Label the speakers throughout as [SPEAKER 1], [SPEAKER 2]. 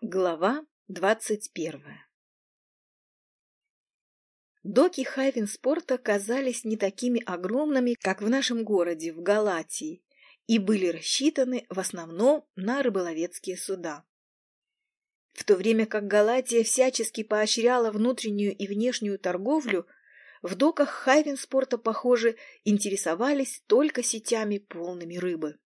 [SPEAKER 1] Глава двадцать первая Доки Хайвенспорта казались не такими огромными, как в нашем городе, в Галатии, и были рассчитаны в основном на рыболовецкие суда. В то время как Галатия всячески поощряла внутреннюю и внешнюю торговлю, в доках Хайвенспорта, похоже, интересовались только сетями полными рыбы.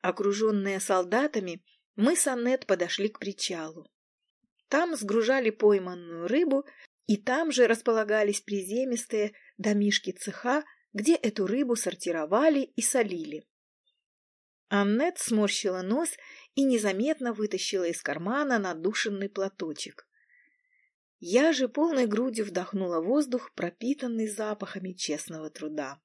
[SPEAKER 1] Окруженные солдатами, мы с Аннет подошли к причалу. Там сгружали пойманную рыбу, и там же располагались приземистые домишки цеха, где эту рыбу сортировали и солили. Аннет сморщила нос и незаметно вытащила из кармана надушенный платочек. Я же полной грудью вдохнула воздух, пропитанный запахами честного труда.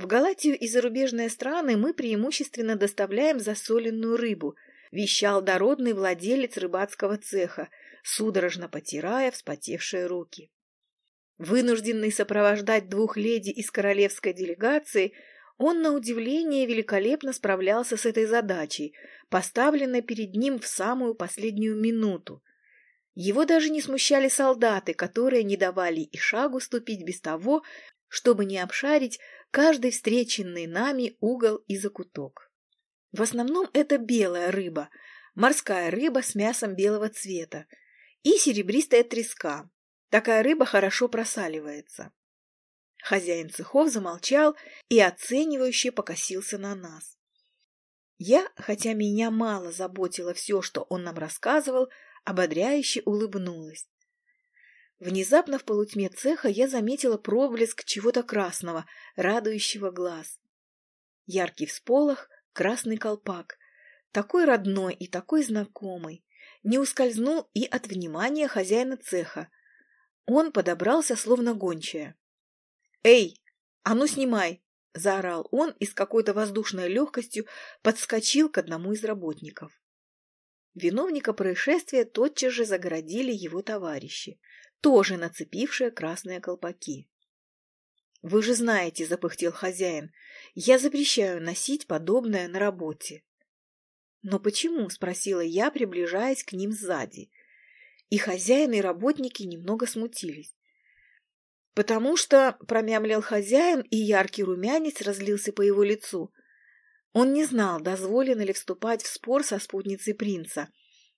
[SPEAKER 1] В Галатию и зарубежные страны мы преимущественно доставляем засоленную рыбу, вещал дородный владелец рыбацкого цеха, судорожно потирая вспотевшие руки. Вынужденный сопровождать двух леди из королевской делегации, он, на удивление, великолепно справлялся с этой задачей, поставленной перед ним в самую последнюю минуту. Его даже не смущали солдаты, которые не давали и шагу ступить без того, чтобы не обшарить каждый встреченный нами угол и закуток. В основном это белая рыба, морская рыба с мясом белого цвета и серебристая треска. Такая рыба хорошо просаливается. Хозяин цехов замолчал и оценивающе покосился на нас. Я, хотя меня мало заботило все, что он нам рассказывал, ободряюще улыбнулась. Внезапно в полутьме цеха я заметила проблеск чего-то красного, радующего глаз. Яркий всполох, красный колпак. Такой родной и такой знакомый. Не ускользнул и от внимания хозяина цеха. Он подобрался, словно гончая. «Эй, а ну снимай!» — заорал он и с какой-то воздушной легкостью подскочил к одному из работников. Виновника происшествия тотчас же загородили его товарищи тоже нацепившая красные колпаки. «Вы же знаете, — запыхтел хозяин, — я запрещаю носить подобное на работе». «Но почему?» — спросила я, приближаясь к ним сзади. И хозяин, и работники немного смутились. «Потому что», — промямлил хозяин, и яркий румянец разлился по его лицу. Он не знал, дозволено ли вступать в спор со спутницей принца,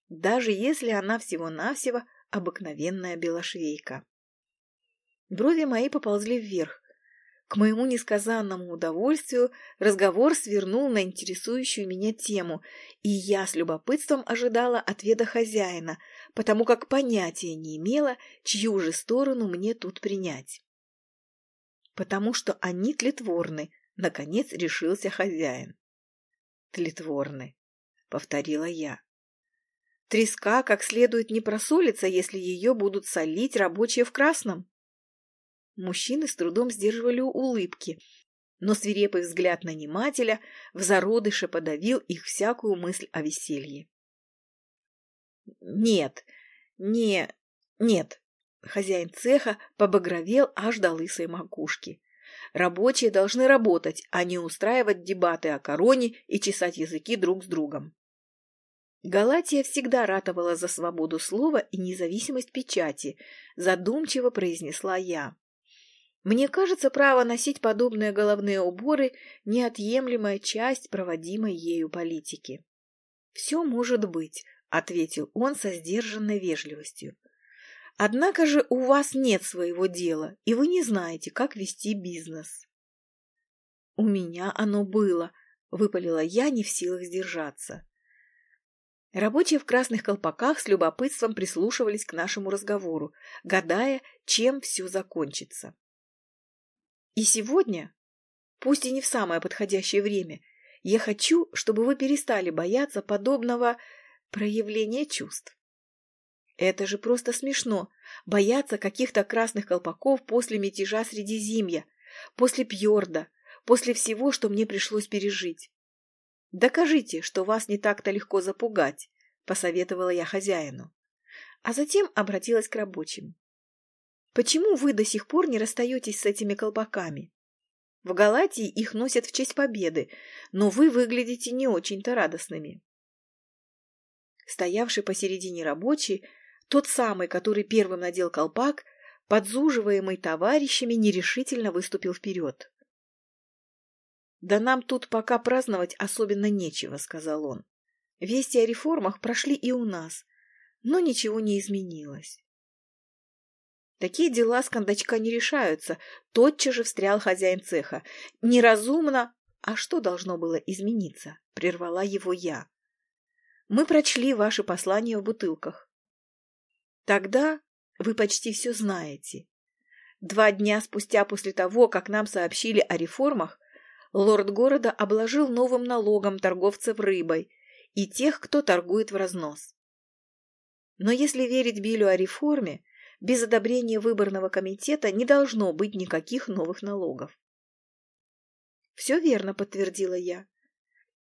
[SPEAKER 1] даже если она всего-навсего обыкновенная белошвейка. Брови мои поползли вверх. К моему несказанному удовольствию разговор свернул на интересующую меня тему, и я с любопытством ожидала ответа хозяина, потому как понятия не имела, чью же сторону мне тут принять. «Потому что они тлетворны», — наконец решился хозяин. «Тлетворны», — повторила я. Треска как следует не просолится, если ее будут солить рабочие в красном. Мужчины с трудом сдерживали улыбки, но свирепый взгляд нанимателя в зародыше подавил их всякую мысль о веселье. «Нет, не... нет!» Хозяин цеха побагровел аж до лысой макушки. Рабочие должны работать, а не устраивать дебаты о короне и чесать языки друг с другом. Галатия всегда ратовала за свободу слова и независимость печати, задумчиво произнесла я. Мне кажется, право носить подобные головные уборы – неотъемлемая часть проводимой ею политики. «Все может быть», – ответил он со сдержанной вежливостью. «Однако же у вас нет своего дела, и вы не знаете, как вести бизнес». «У меня оно было», – выпалила я, не в силах сдержаться. Рабочие в красных колпаках с любопытством прислушивались к нашему разговору, гадая, чем все закончится. И сегодня, пусть и не в самое подходящее время, я хочу, чтобы вы перестали бояться подобного проявления чувств. Это же просто смешно, бояться каких-то красных колпаков после мятежа Средиземья, после Пьорда, после всего, что мне пришлось пережить. «Докажите, что вас не так-то легко запугать», — посоветовала я хозяину. А затем обратилась к рабочим. «Почему вы до сих пор не расстаетесь с этими колпаками? В Галатии их носят в честь победы, но вы выглядите не очень-то радостными». Стоявший посередине рабочий, тот самый, который первым надел колпак, подзуживаемый товарищами, нерешительно выступил вперед. «Да нам тут пока праздновать особенно нечего», — сказал он. «Вести о реформах прошли и у нас, но ничего не изменилось». Такие дела с кондачка не решаются, тотчас же встрял хозяин цеха. Неразумно. А что должно было измениться? Прервала его я. Мы прочли ваши послания в бутылках. Тогда вы почти все знаете. Два дня спустя после того, как нам сообщили о реформах, лорд города обложил новым налогом торговцев рыбой и тех, кто торгует в разнос. Но если верить Биллю о реформе, без одобрения выборного комитета не должно быть никаких новых налогов. Все верно, подтвердила я.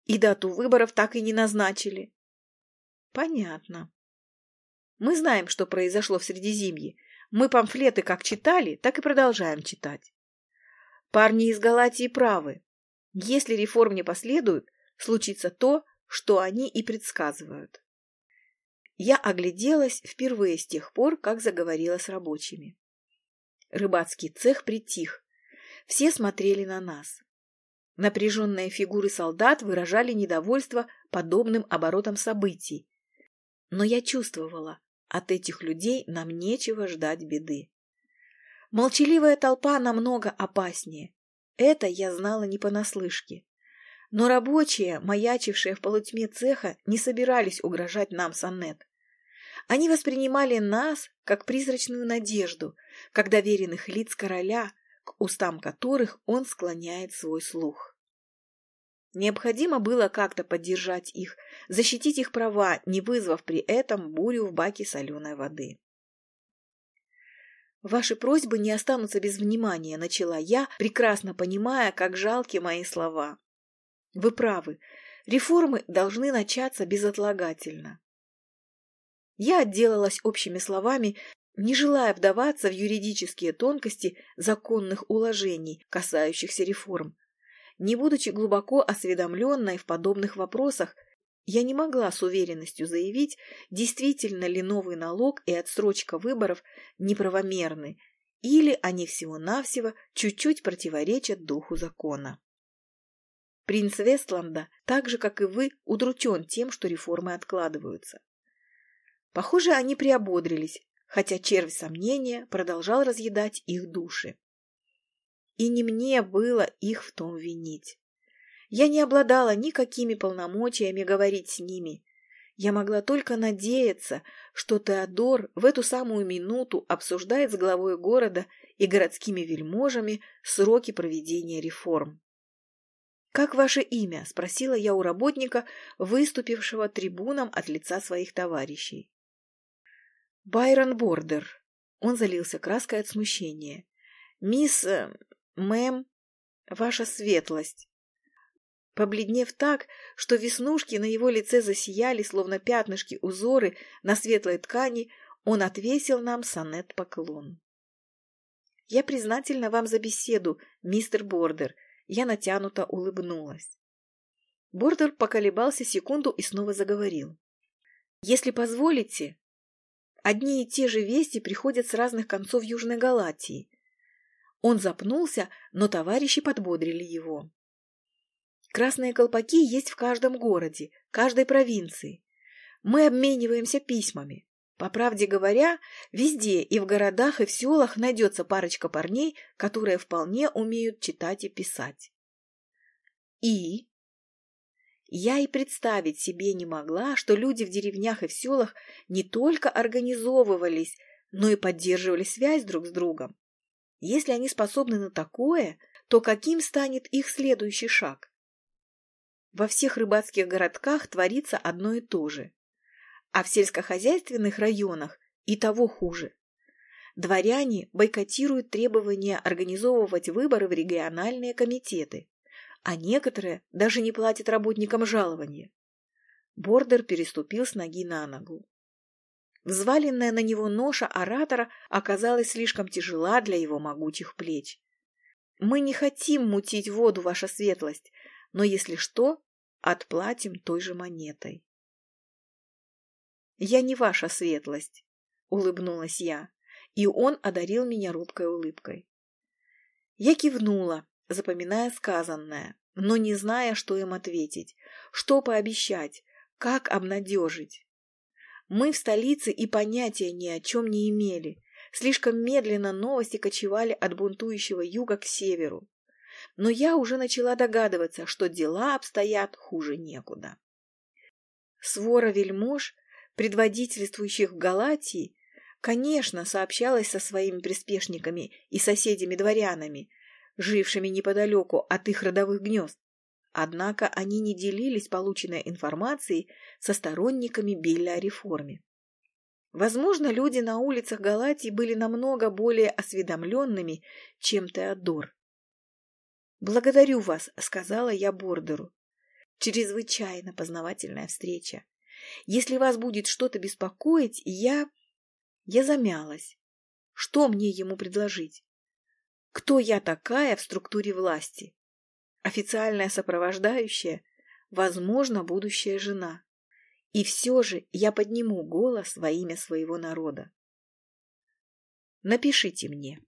[SPEAKER 1] И дату выборов так и не назначили. Понятно. Мы знаем, что произошло в Средиземье. Мы памфлеты как читали, так и продолжаем читать. Парни из Галатии правы. Если реформ не последуют, случится то, что они и предсказывают. Я огляделась впервые с тех пор, как заговорила с рабочими. Рыбацкий цех притих. Все смотрели на нас. Напряженные фигуры солдат выражали недовольство подобным оборотом событий. Но я чувствовала, от этих людей нам нечего ждать беды. Молчаливая толпа намного опаснее. Это я знала не понаслышке. Но рабочие, маячившие в полутьме цеха, не собирались угрожать нам с. Они воспринимали нас как призрачную надежду, как доверенных лиц короля, к устам которых он склоняет свой слух. Необходимо было как-то поддержать их, защитить их права, не вызвав при этом бурю в баке соленой воды. «Ваши просьбы не останутся без внимания», — начала я, прекрасно понимая, как жалки мои слова. Вы правы. Реформы должны начаться безотлагательно. Я отделалась общими словами, не желая вдаваться в юридические тонкости законных уложений, касающихся реформ. Не будучи глубоко осведомленной в подобных вопросах, я не могла с уверенностью заявить, действительно ли новый налог и отсрочка выборов неправомерны, или они всего-навсего чуть-чуть противоречат духу закона. Принц Вестланда, так же, как и вы, удручен тем, что реформы откладываются. Похоже, они приободрились, хотя червь сомнения продолжал разъедать их души. И не мне было их в том винить. Я не обладала никакими полномочиями говорить с ними. Я могла только надеяться, что Теодор в эту самую минуту обсуждает с главой города и городскими вельможами сроки проведения реформ. «Как ваше имя?» – спросила я у работника, выступившего трибуном от лица своих товарищей. «Байрон Бордер». Он залился краской от смущения. «Мисс... Э, мэм... Ваша светлость». Побледнев так, что веснушки на его лице засияли, словно пятнышки узоры на светлой ткани, он отвесил нам сонет поклон. «Я признательна вам за беседу, мистер Бордер», я натянуто улыбнулась. Бордер поколебался секунду и снова заговорил. «Если позволите, одни и те же вести приходят с разных концов Южной Галатии». Он запнулся, но товарищи подбодрили его. «Красные колпаки есть в каждом городе, каждой провинции. Мы обмениваемся письмами. По правде говоря, везде и в городах, и в селах найдется парочка парней, которые вполне умеют читать и писать. И? Я и представить себе не могла, что люди в деревнях и в селах не только организовывались, но и поддерживали связь друг с другом. Если они способны на такое, то каким станет их следующий шаг? Во всех рыбацких городках творится одно и то же а в сельскохозяйственных районах и того хуже. Дворяне бойкотируют требования организовывать выборы в региональные комитеты, а некоторые даже не платят работникам жалования. Бордер переступил с ноги на ногу. Взваленная на него ноша оратора оказалась слишком тяжела для его могучих плеч. «Мы не хотим мутить воду, ваша светлость, но, если что, отплатим той же монетой». Я не ваша светлость, улыбнулась я, и он одарил меня робкой улыбкой. Я кивнула, запоминая сказанное, но не зная, что им ответить, что пообещать, как обнадежить. Мы в столице и понятия ни о чем не имели. Слишком медленно новости кочевали от бунтующего юга к северу. Но я уже начала догадываться, что дела обстоят хуже некуда. Свора вельмож, предводительствующих в Галатии, конечно, сообщалась со своими приспешниками и соседями-дворянами, жившими неподалеку от их родовых гнезд. Однако они не делились полученной информацией со сторонниками Билля о реформе. Возможно, люди на улицах Галатии были намного более осведомленными, чем Теодор. «Благодарю вас», — сказала я Бордеру. «Чрезвычайно познавательная встреча. Если вас будет что-то беспокоить, я...» Я замялась. Что мне ему предложить? Кто я такая в структуре власти? официальная сопровождающая, возможно, будущая жена. И все же я подниму голос во имя своего народа. Напишите мне.